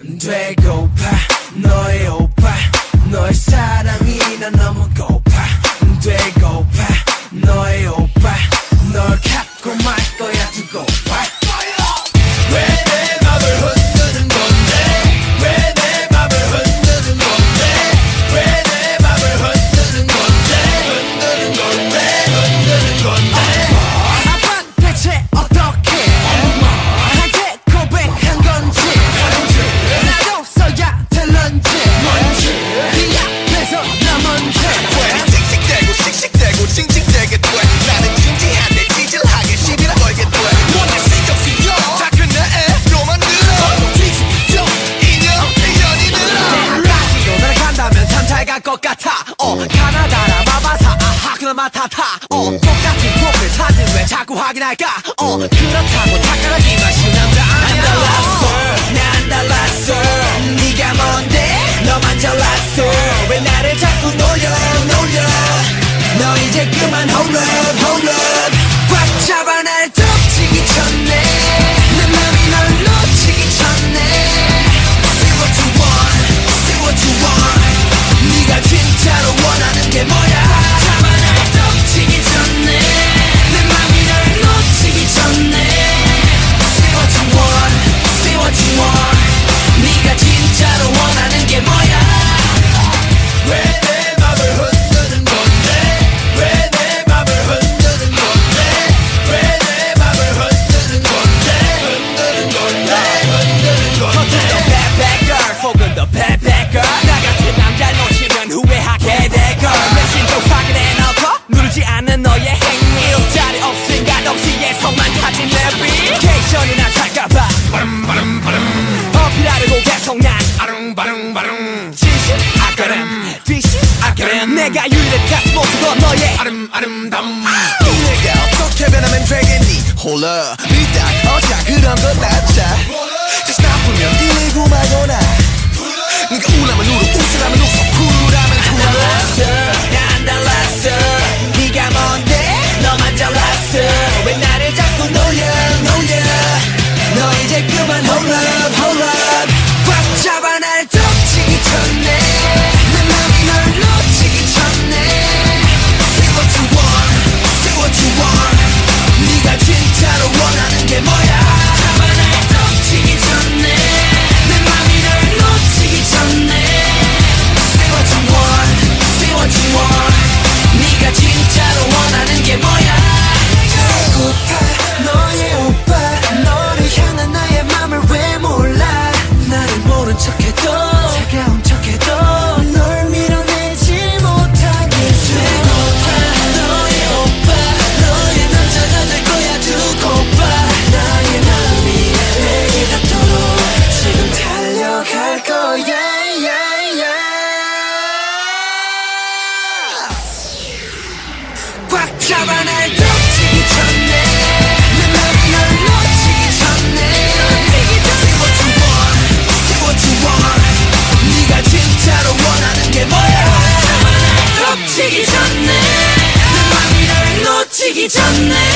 되고파 너의 오빠 너의 사랑이 난 너무 고파. 되고파 것 같아. 어 가나다라 마바사. 아하 그나마 타타 어 똑같은 프로필 사진 왜 자꾸 확인할까? 어 그렇다고 탁가라기만 쉬운 남자 아니야 난 달랐어. 네가 뭔데? 너만 잘났어. 왜 나를 자꾸 놀려 놀려 너 이제 그만 up 살까봐 어필하려고 계속 난 바릉바릉 바릉. 진심 아까름 뒤심 아까름 내가 유일한 모습도 너의 아름 아름담. 내가 어떻게 변하면 되겠니? 홀라 일단 어자. 그런 건 낫자 다시 나쁘면 119 말거나. 네가 우라면 울어 웃으라 달려갈 거야 yeah, yeah. 꽉 잡아 날 덮치기 전에 내 맘이 널 놓치기 전에 want, say what you want 네가 진짜로 원하는 게 뭐야 잡아 날 덮치기 전에 내 맘이 널 놓치기 전에